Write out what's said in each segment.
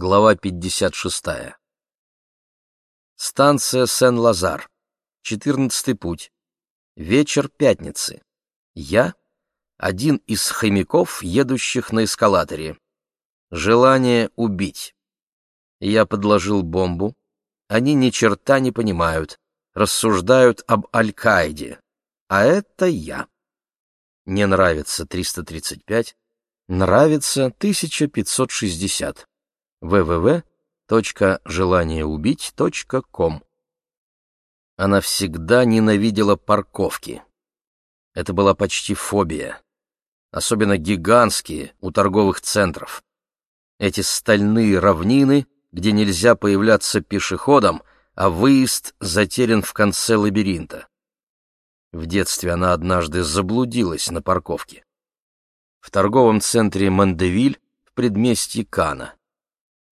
Глава 56. Станция Сен-Лазар. Четырнадцатый путь. Вечер пятницы. Я — один из хомяков, едущих на эскалаторе. Желание убить. Я подложил бомбу. Они ни черта не понимают. Рассуждают об Аль-Каиде. А это я. Не нравится 335. Нравится 1560 www.желаниеубить.ком Она всегда ненавидела парковки. Это была почти фобия. Особенно гигантские у торговых центров. Эти стальные равнины, где нельзя появляться пешеходом, а выезд затерян в конце лабиринта. В детстве она однажды заблудилась на парковке. В торговом центре Мандевиль в предместье Кана.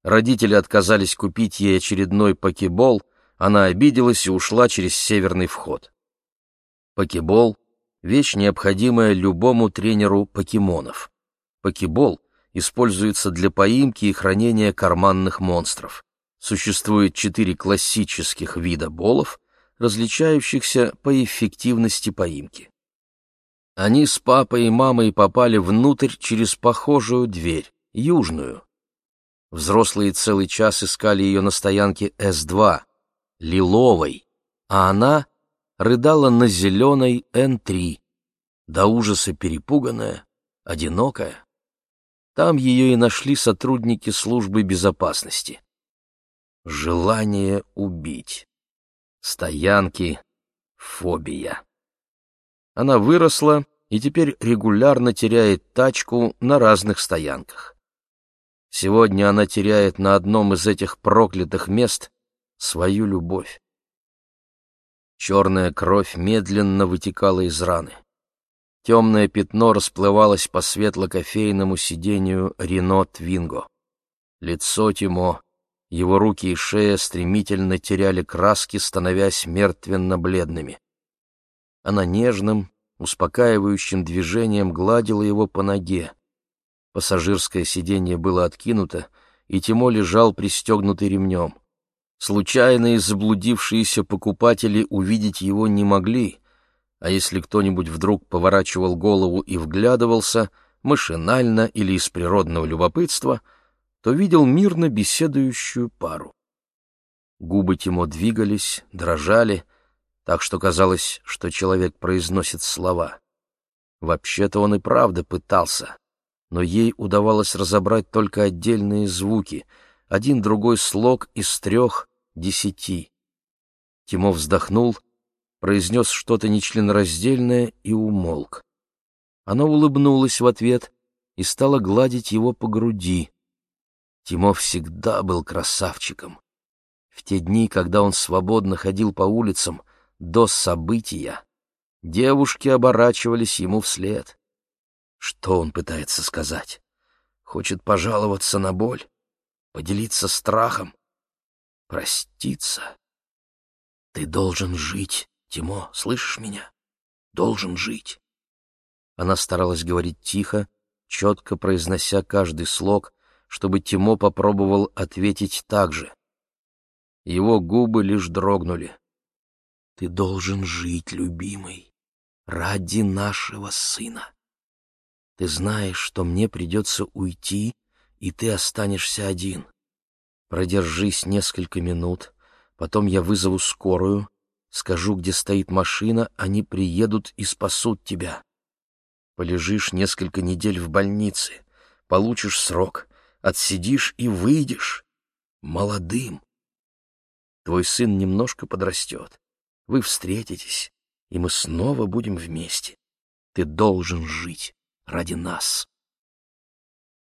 Родители отказались купить ей очередной покебол, она обиделась и ушла через северный вход. Покебол — вещь, необходимая любому тренеру покемонов. Покебол используется для поимки и хранения карманных монстров. Существует четыре классических вида болов, различающихся по эффективности поимки. Они с папой и мамой попали внутрь через похожую дверь, южную, Взрослые целый час искали ее на стоянке С-2, лиловой, а она рыдала на зеленой Н-3, до ужаса перепуганная, одинокая. Там ее и нашли сотрудники службы безопасности. Желание убить. Стоянки, фобия. Она выросла и теперь регулярно теряет тачку на разных стоянках. Сегодня она теряет на одном из этих проклятых мест свою любовь. Черная кровь медленно вытекала из раны. Темное пятно расплывалось по светло-кофейному сидению Рено Твинго. Лицо Тимо, его руки и шея стремительно теряли краски, становясь мертвенно-бледными. Она нежным, успокаивающим движением гладила его по ноге. Пассажирское сиденье было откинуто, и Тимо лежал пристегнутый ремнем. Случайные заблудившиеся покупатели увидеть его не могли, а если кто-нибудь вдруг поворачивал голову и вглядывался, машинально или из природного любопытства, то видел мирно беседующую пару. Губы Тимо двигались, дрожали, так что казалось, что человек произносит слова. Вообще-то он и правда пытался, но ей удавалось разобрать только отдельные звуки, один-другой слог из трех десяти. Тимо вздохнул, произнес что-то нечленораздельное и умолк. Она улыбнулась в ответ и стала гладить его по груди. Тимо всегда был красавчиком. В те дни, когда он свободно ходил по улицам, до события, девушки оборачивались ему вслед. Что он пытается сказать? Хочет пожаловаться на боль? Поделиться страхом? Проститься? Ты должен жить, Тимо, слышишь меня? Должен жить. Она старалась говорить тихо, четко произнося каждый слог, чтобы Тимо попробовал ответить так же. Его губы лишь дрогнули. «Ты должен жить, любимый, ради нашего сына». Ты знаешь, что мне придется уйти, и ты останешься один. Продержись несколько минут, потом я вызову скорую, скажу, где стоит машина, они приедут и спасут тебя. Полежишь несколько недель в больнице, получишь срок, отсидишь и выйдешь молодым. Твой сын немножко подрастет, вы встретитесь, и мы снова будем вместе. Ты должен жить ради нас.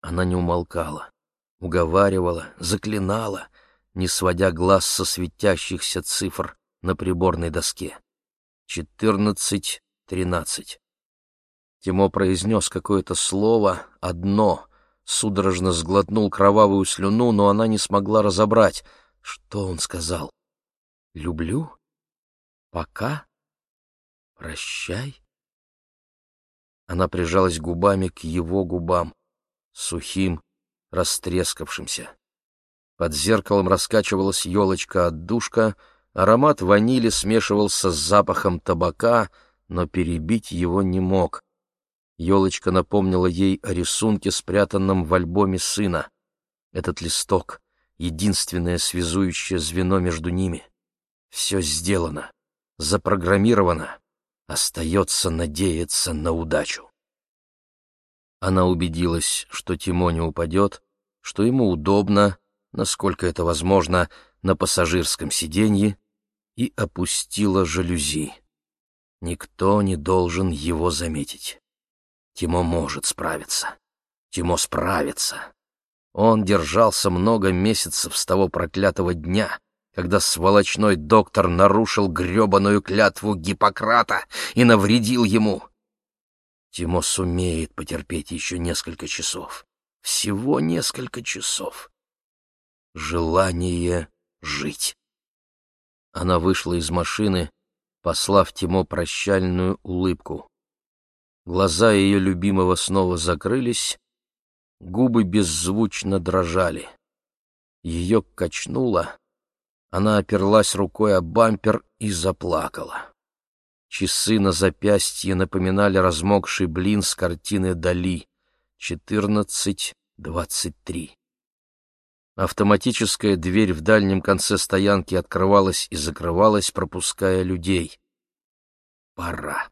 Она не умолкала, уговаривала, заклинала, не сводя глаз со светящихся цифр на приборной доске. Четырнадцать, тринадцать. Тимо произнес какое-то слово, одно, судорожно сглотнул кровавую слюну, но она не смогла разобрать, что он сказал. «Люблю? Пока? Прощай?» Она прижалась губами к его губам, сухим, растрескавшимся. Под зеркалом раскачивалась елочка-отдушка, аромат ванили смешивался с запахом табака, но перебить его не мог. Елочка напомнила ей о рисунке, спрятанном в альбоме сына. Этот листок — единственное связующее звено между ними. Все сделано, запрограммировано. Остается надеяться на удачу. Она убедилась, что Тимо не упадет, что ему удобно, насколько это возможно, на пассажирском сиденье, и опустила жалюзи. Никто не должен его заметить. Тимо может справиться. Тимо справится. Он держался много месяцев с того проклятого дня, когда сволочной доктор нарушил гребаную клятву Гиппократа и навредил ему. Тимо сумеет потерпеть еще несколько часов. Всего несколько часов. Желание жить. Она вышла из машины, послав Тимо прощальную улыбку. Глаза ее любимого снова закрылись, губы беззвучно дрожали. Ее качнуло, она оперлась рукой о бампер и заплакала. Часы на запястье напоминали размокший блин с картины Дали. Четырнадцать двадцать три. Автоматическая дверь в дальнем конце стоянки открывалась и закрывалась, пропуская людей. Пора.